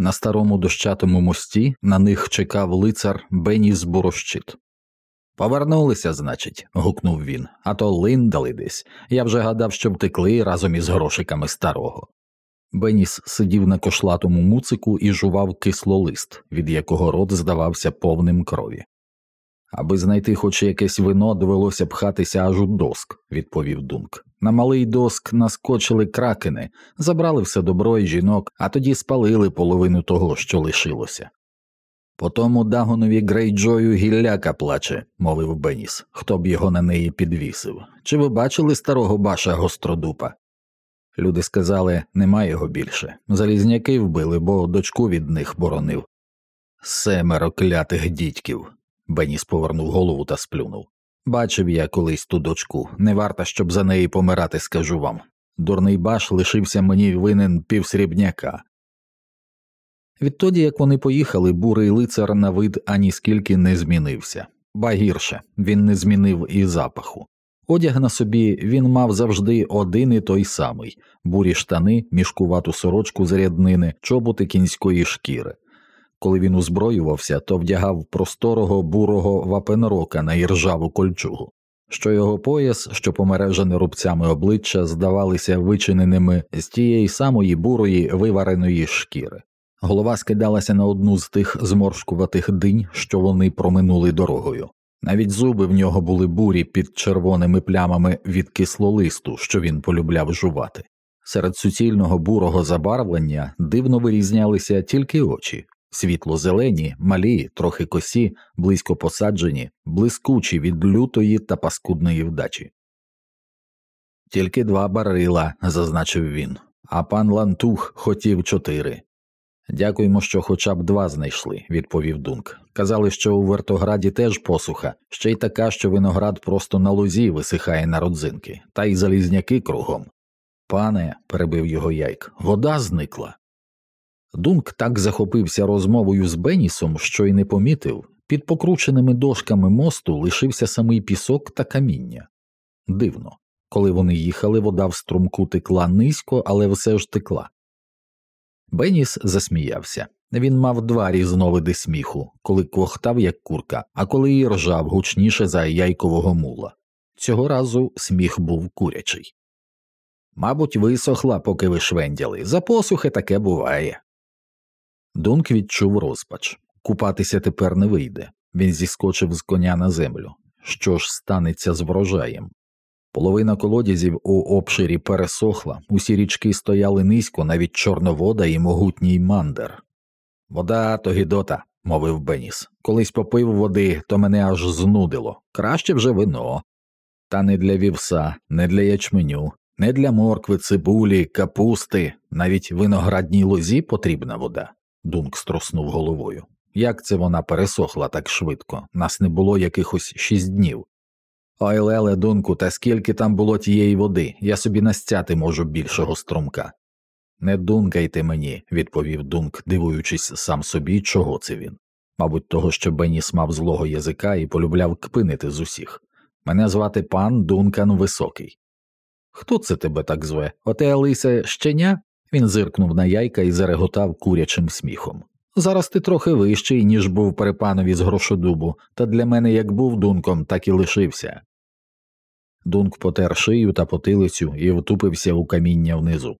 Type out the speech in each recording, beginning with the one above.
На старому дощатому мості на них чекав лицар Беніс Борощит. Повернулися, значить, гукнув він, а то линдали десь. Я вже гадав, що втекли разом із грошиками старого. Беніс сидів на кошлатому муцику і жував кислолист, від якого рот здавався повним крові. Аби знайти хоч якесь вино, довелося пхатися аж у доск, відповів Дунк. На малий доск наскочили кракени, забрали все добро і жінок, а тоді спалили половину того, що лишилося. По тому Дагонові Грейджою гілляка плаче, мовив Беніс, хто б його на неї підвісив. Чи ви бачили старого баша гостродупа? Люди сказали, нема його більше. Залізняки вбили, бо дочку від них боронив. Семеро клятих дідьків. Беніс повернув голову та сплюнув. Бачив я колись ту дочку, не варта, щоб за неї помирати, скажу вам. Дурний баш лишився мені винен півсрібняка. Відтоді, як вони поїхали, бурий лицар на вид ані скільки не змінився, ба гірше він не змінив і запаху. Одяг на собі він мав завжди один і той самий бурі штани, мішкувату сорочку з ряднини, чоботи кінської шкіри. Коли він узброювався, то вдягав просторого бурого вапенрока на іржаву кольчугу, що його пояс, що помережене рубцями обличчя, здавалися вичиненими з тієї самої бурої вивареної шкіри. Голова скидалася на одну з тих зморшкуватих динь, що вони проминули дорогою. Навіть зуби в нього були бурі під червоними плямами від кислолисту, що він полюбляв жувати. Серед суцільного бурого забарвлення дивно вирізнялися тільки очі, світло зелені, малі, трохи косі, близько посаджені, блискучі від лютої та паскудної вдачі. Тільки два барила, зазначив він, а пан Лантух хотів чотири. Дякуємо, що хоча б два знайшли, відповів Дунк. Казали, що у вертограді теж посуха, ще й така, що виноград просто на лузі висихає на родзинки, та й залізняки кругом. Пане, перебив його яйк, вода зникла. Дунк так захопився розмовою з Бенісом, що й не помітив, під покрученими дошками мосту лишився самий пісок та каміння. Дивно, коли вони їхали, вода в струмку текла низько, але все ж текла. Беніс засміявся. Він мав два різновиди сміху, коли квохтав, як курка, а коли і ржав гучніше за яйкового мула. Цього разу сміх був курячий. Мабуть, висохла, поки ви швендяли. За посухи таке буває. Дунк відчув розпач. Купатися тепер не вийде. Він зіскочив з коня на землю. Що ж станеться з врожаєм? Половина колодязів у обширі пересохла, усі річки стояли низько, навіть чорновода і могутній мандер. Вода то гідота, мовив Беніс. Колись попив води, то мене аж знудило. Краще вже вино. Та не для вівса, не для ячменю, не для моркви, цибулі, капусти, навіть виноградній лозі потрібна вода. Дунк струснув головою. Як це вона пересохла так швидко? Нас не було якихось шість днів. Ой, леле, дунку, та скільки там було тієї води, я собі настяти можу більшого струмка. Не дункайте мені, відповів Дунк, дивуючись сам собі, чого це він. Мабуть, того, що Беніс мав злого язика і полюбляв кпинити з усіх. Мене звати пан Дункан Високий. Хто це тебе так зве? Оте лисе щеня? Він зиркнув на яйка і зареготав курячим сміхом. Зараз ти трохи вищий, ніж був при панові з грошодубу, та для мене як був дунком, так і лишився. Дунк потер шию та потилицю і втупився у каміння внизу.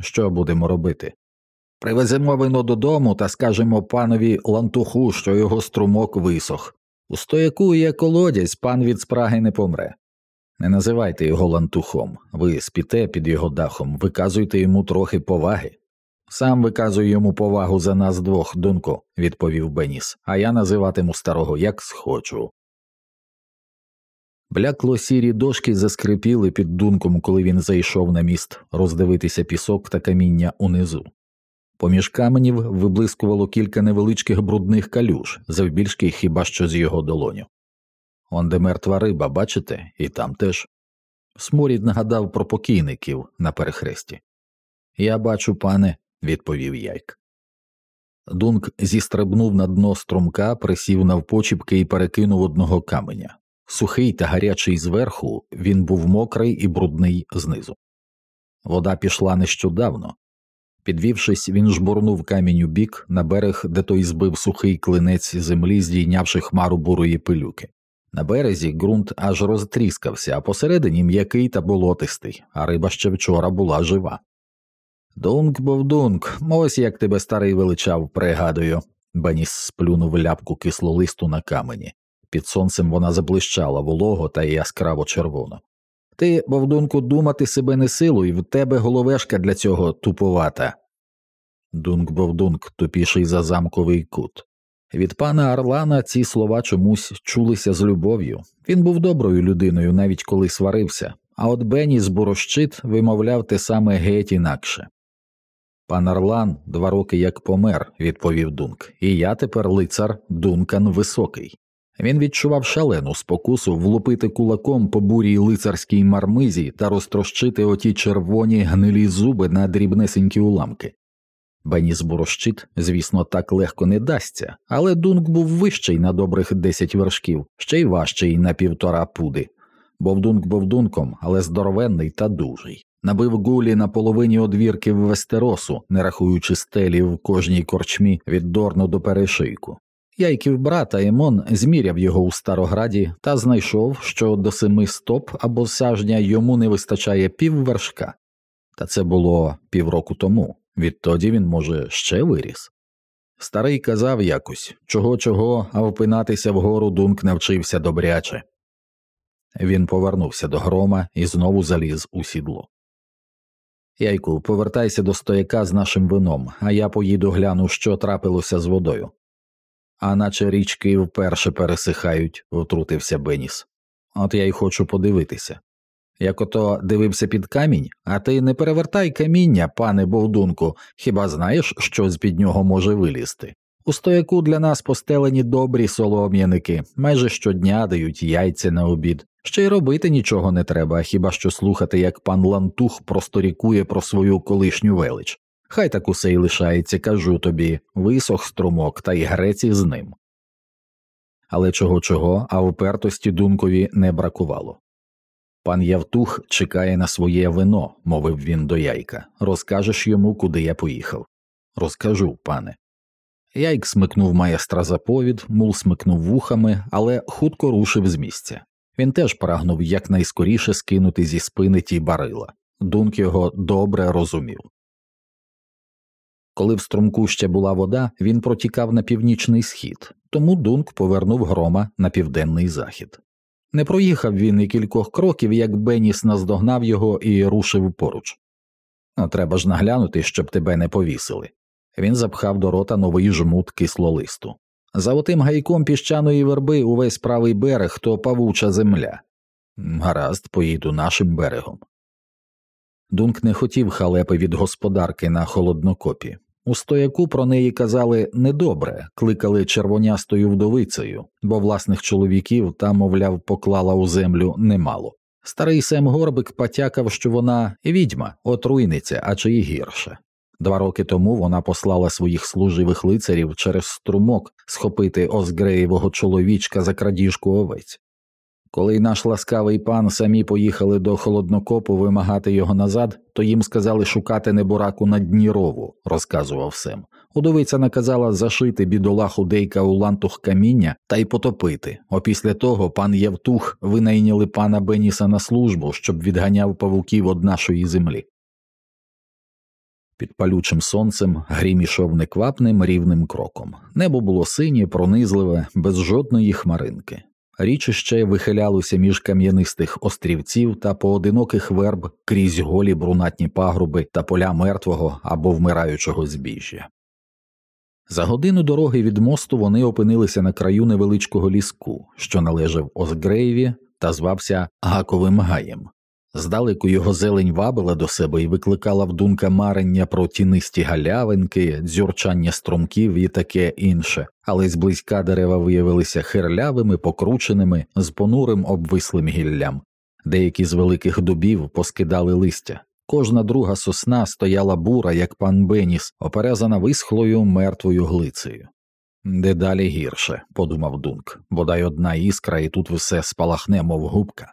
Що будемо робити? Привеземо вино додому та скажемо панові лантуху, що його струмок висох. У стояку є колодязь, пан від спраги не помре. Не називайте його лантухом, ви спіте під його дахом, виказуйте йому трохи поваги. Сам виказую йому повагу за нас двох, дунку, відповів Беніс, а я називатиму старого як схочу. Блякло сірі дошки заскрипіли під дунком, коли він зайшов на міст роздивитися пісок та каміння унизу. Поміж каменів виблискувало кілька невеличких брудних калюж, завбільшки хіба що з його долоню. Он де мертва риба, бачите, і там теж. Сморід нагадав про покійників на перехресті. Я бачу, пане, відповів Яйк. Дунк зістрибнув на дно струмка, присів навпочіпки і перекинув одного каменя. Сухий та гарячий зверху, він був мокрий і брудний знизу. Вода пішла нещодавно. Підвівшись, він жбурнув камінь у бік на берег, де той збив сухий клинець землі, здійнявши хмару бурої пилюки. На березі ґрунт аж розтріскався, а посередині м'який та болотистий, а риба ще вчора була жива. Дунк бовдунк, ось як тебе старий величав, пригадую. Беніс сплюнув ляпку кислолисту на камені. Під сонцем вона заблищала волого та яскраво червоно. Ти, бовдунку, думати себе не силу, і в тебе головешка для цього туповата. Дунк бовдунк тупіший за замковий кут. Від пана Орлана ці слова чомусь чулися з любов'ю. Він був доброю людиною, навіть коли сварився, а от Беніс Борощит вимовляв те саме геть інакше. Пан Орлан два роки як помер, відповів Дунк, і я тепер лицар Дункан Високий. Він відчував шалену спокусу влупити кулаком по бурій лицарській мармизі та розтрощити оті червоні гнилі зуби на дрібнесенькі уламки. Беніс Борощит, звісно, так легко не дасться, але Дунк був вищий на добрих десять вершків, ще й важчий на півтора пуди. Бовдунк бовдунком, але здоровенний та дужий. Набив гулі на половині одвірків Вестеросу, не рахуючи стелі в кожній корчмі від Дорну до перешийку. Яйків брата Емон зміряв його у старограді та знайшов, що до семи стоп або сажня йому не вистачає піввершка. Та це було півроку тому, відтоді він, може, ще виріс. Старий казав якось чого чого, а впинатися вгору дунк навчився добряче. Він повернувся до грома і знову заліз у сідло. Яйку, повертайся до стояка з нашим вином, а я поїду гляну, що трапилося з водою. А наче річки вперше пересихають, втрутився Беніс. От я й хочу подивитися. Як ото дивився під камінь, а ти не перевертай каміння, пане Бовдунку, хіба знаєш, що з під нього може вилізти? У стояку для нас постелені добрі солом'яники, майже щодня дають яйця на обід. Ще й робити нічого не треба, хіба що слухати, як пан Лантух просторікує про свою колишню велич. Хай так усе й лишається, кажу тобі, висох струмок та й греці з ним. Але чого чого, а упертості дункові не бракувало. Пан Явтух чекає на своє вино, мовив він до яйка. Розкажеш йому, куди я поїхав. Розкажу, пане. Яйк смикнув маестра за повід, мул смикнув вухами, але хутко рушив з місця. Він теж прагнув якнайскоріше скинути зі спини ті барила. Дунк його добре розумів. Коли в струмку ще була вода, він протікав на північний схід, тому Дунк повернув грома на південний захід. Не проїхав він і кількох кроків, як Беніс наздогнав його і рушив поруч. Ну, треба ж наглянути, щоб тебе не повісили. Він запхав до рота новий жмут кислолисту. За отим гайком піщаної верби увесь правий берег то павуча земля. Гаразд, поїду нашим берегом. Дунк не хотів халепи від господарки на холоднокопі. У стояку про неї казали недобре, кликали червонястою вдовицею, бо власних чоловіків та, мовляв, поклала у землю немало. Старий Сем Горбик потякав, що вона відьма, отруйниця, а чи й гірше. Два роки тому вона послала своїх служивих лицарів через струмок схопити Озгреєвого чоловічка за крадіжку овець. Коли наш ласкавий пан самі поїхали до холоднокопу вимагати його назад, то їм сказали шукати небораку на дні рову, розказував Сем. Удовиця наказала зашити бідолаху дейка у лантух каміння та й потопити. Опісля того пан Євтух винайняли пана Беніса на службу, щоб відганяв павуків од нашої землі. Під палючим сонцем грім ішов неквапним рівним кроком. Небо було синє, пронизливе, без жодної хмаринки. Річище вихилялося між кам'янистих острівців та поодиноких верб крізь голі брунатні пагруби та поля мертвого або вмираючого збіжжя. За годину дороги від мосту вони опинилися на краю невеличкого ліску, що належав Озгреєві та звався Гаковим Гаєм. Здалеку його зелень вабила до себе і викликала в думка марення про тінисті галявинки, дзюрчання струмків і таке інше, але зблизька дерева виявилися хирлявими, покрученими, з понурим обвислим гіллям. Деякі з великих дубів поскидали листя. Кожна друга сосна стояла бура, як пан Беніс, оперезана висхлою мертвою глицею. Дедалі гірше, подумав Дунк, бодай одна іскра, і тут все спалахне, мов губка.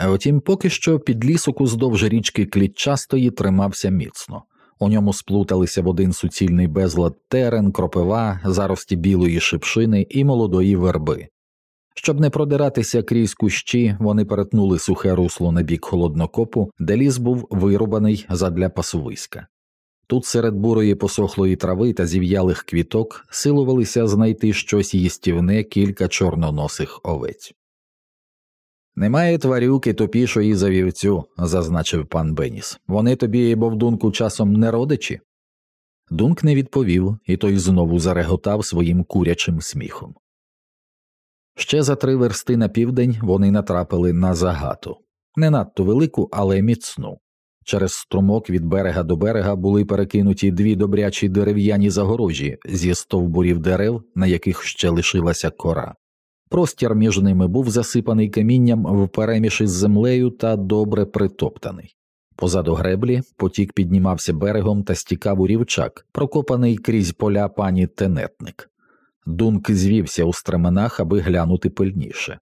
А Втім, поки що підлісок уздовж річки Клітчастої тримався міцно. У ньому сплуталися в один суцільний безлад терен, кропива, зарості білої шипшини і молодої верби. Щоб не продиратися крізь кущі, вони перетнули сухе русло на бік холоднокопу, де ліс був вирубаний задля пасовиська. Тут серед бурої посохлої трави та зів'ялих квіток силувалися знайти щось їстівне кілька чорноносих овець. Немає тварюки тупішої за вівцю, зазначив пан Беніс. Вони тобі, бовдунку, часом не родичі. Дунк не відповів, і той знову зареготав своїм курячим сміхом. Ще за три версти на південь вони натрапили на загату не надто велику, але міцну. Через струмок від берега до берега були перекинуті дві добрячі дерев'яні загорожі зі стовбурів дерев, на яких ще лишилася кора. Простір між ними був засипаний камінням впереміж із землею та добре притоптаний. Позаду греблі потік піднімався берегом та стікав у рівчак, прокопаний крізь поля пані тенетник. Дунк звівся у стременах, аби глянути пильніше.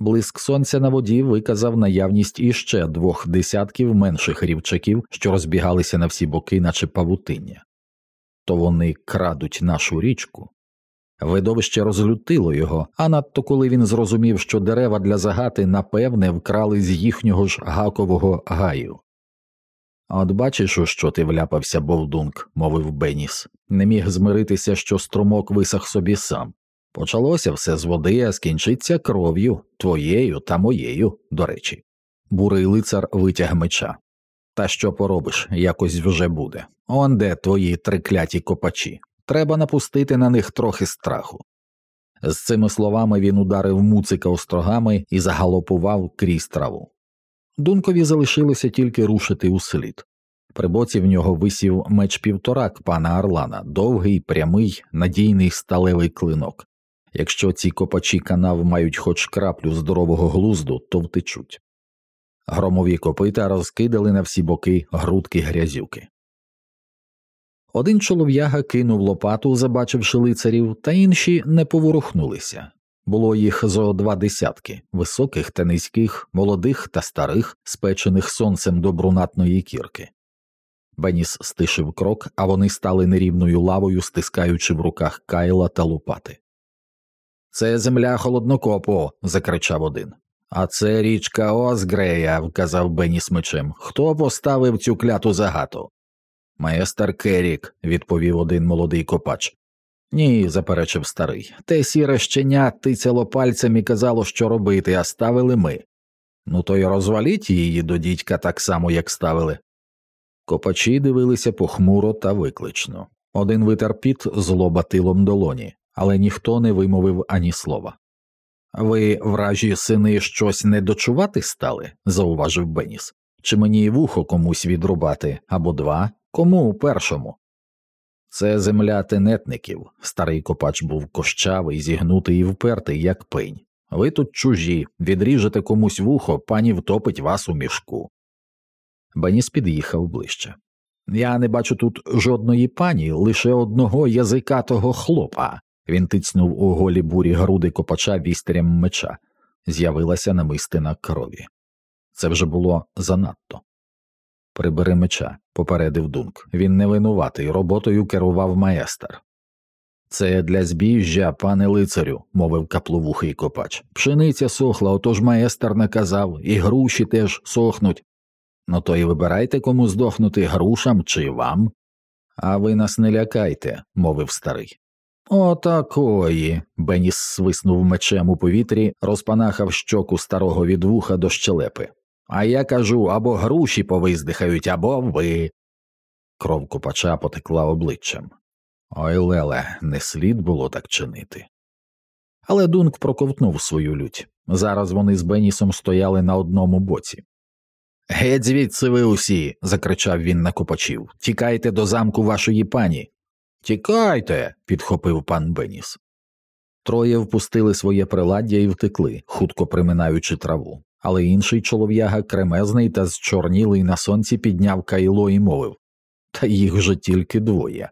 Блиск сонця на воді виказав наявність іще двох десятків менших рівчаків, що розбігалися на всі боки, наче павутиння. То вони крадуть нашу річку. Видовище розлютило його, а надто коли він зрозумів, що дерева для загати напевне вкрали з їхнього ж гакового гаю. От бачиш, у що ти вляпався, Бовдунк, мовив Беніс, не міг змиритися, що струмок висах собі сам. Почалося все з води, а скінчиться кров'ю, твоєю та моєю, до речі. Бурий лицар витяг меча. Та що поробиш, якось вже буде. Он де твої трикляті копачі. Треба напустити на них трохи страху. З цими словами він ударив муцика острогами і загалопував крізь траву. Дункові залишилося тільки рушити у слід. При боці в нього висів меч півторак пана Орлана, довгий, прямий, надійний сталевий клинок. Якщо ці копачі канав мають хоч краплю здорового глузду, то втечуть. Громові копита розкидали на всі боки грудки грязюки. Один чолов'яга кинув лопату, забачивши лицарів, та інші не поворухнулися. Було їх зо два десятки високих та низьких, молодих та старих, спечених сонцем до брунатної кірки. Беніс стишив крок, а вони стали нерівною лавою, стискаючи в руках кайла та лопати. Це земля холоднокопу. закричав один. А це річка Озгрея, вказав Беніс мечем. Хто поставив цю кляту загату? Майстер Керік, відповів один молодий копач. Ні, заперечив старий. Те сіре щеня тицяло пальцем і казало, що робити, а ставили ми. Ну, то й розваліть її до дідька так само, як ставили. Копачі дивилися похмуро та виклично. Один витер піт злоба тилом долоні, але ніхто не вимовив ані слова. Ви, вражі сини, щось не дочувати стали? зауважив Беніс. Чи мені вухо комусь відрубати або два? Кому першому? Це земля тенетників. Старий копач був кощавий, зігнутий і впертий, як пень. Ви тут чужі, відріжете комусь вухо, пані втопить вас у мішку. Беніс під'їхав ближче. Я не бачу тут жодної пані, лише одного язикатого хлопа. Він тицнув у голі бурі груди копача вістрям меча. З'явилася намистина крові. Це вже було занадто. Прибери меча, попередив Дунк. Він не винуватий, роботою керував майстер. Це для збіжжя, пане лицарю, мовив капловухий копач. Пшениця сохла, отож майстер наказав, і груші теж сохнуть. Ну то й вибирайте, кому здохнути грушам чи вам. А ви нас не лякайте, мовив старий. Отакої. Беніс свиснув мечем у повітрі, розпанахав щоку старого від вуха до щелепи. А я кажу або груші повиздихають, або ви. Кров копача потекла обличчям. Ой Леле, не слід було так чинити. Але Дунк проковтнув свою лють. Зараз вони з Бенісом стояли на одному боці. Геть звідси ви усі. закричав він на копачів. Тікайте до замку вашої пані. Тікайте. підхопив пан Беніс. Троє впустили своє приладдя і втекли, хутко приминаючи траву але інший чолов'яга кремезний та зчорнілий на сонці підняв кайло і мовив Та їх же тільки двоє.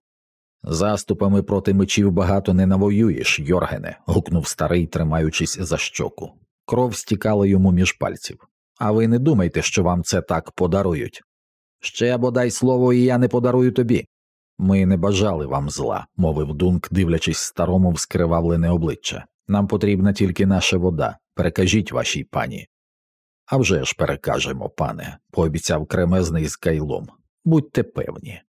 Заступами проти мечів багато не навоюєш, Йоргене, гукнув старий, тримаючись за щоку. Кров стікала йому між пальців. А ви не думайте, що вам це так подарують. Ще бодай слово, і я не подарую тобі. Ми не бажали вам зла, мовив Дунк, дивлячись старому в скривавлене обличчя. Нам потрібна тільки наша вода. Перекажіть вашій пані. «А вже ж перекажемо, пане, пообіцяв кремезний з кайлом. Будьте певні.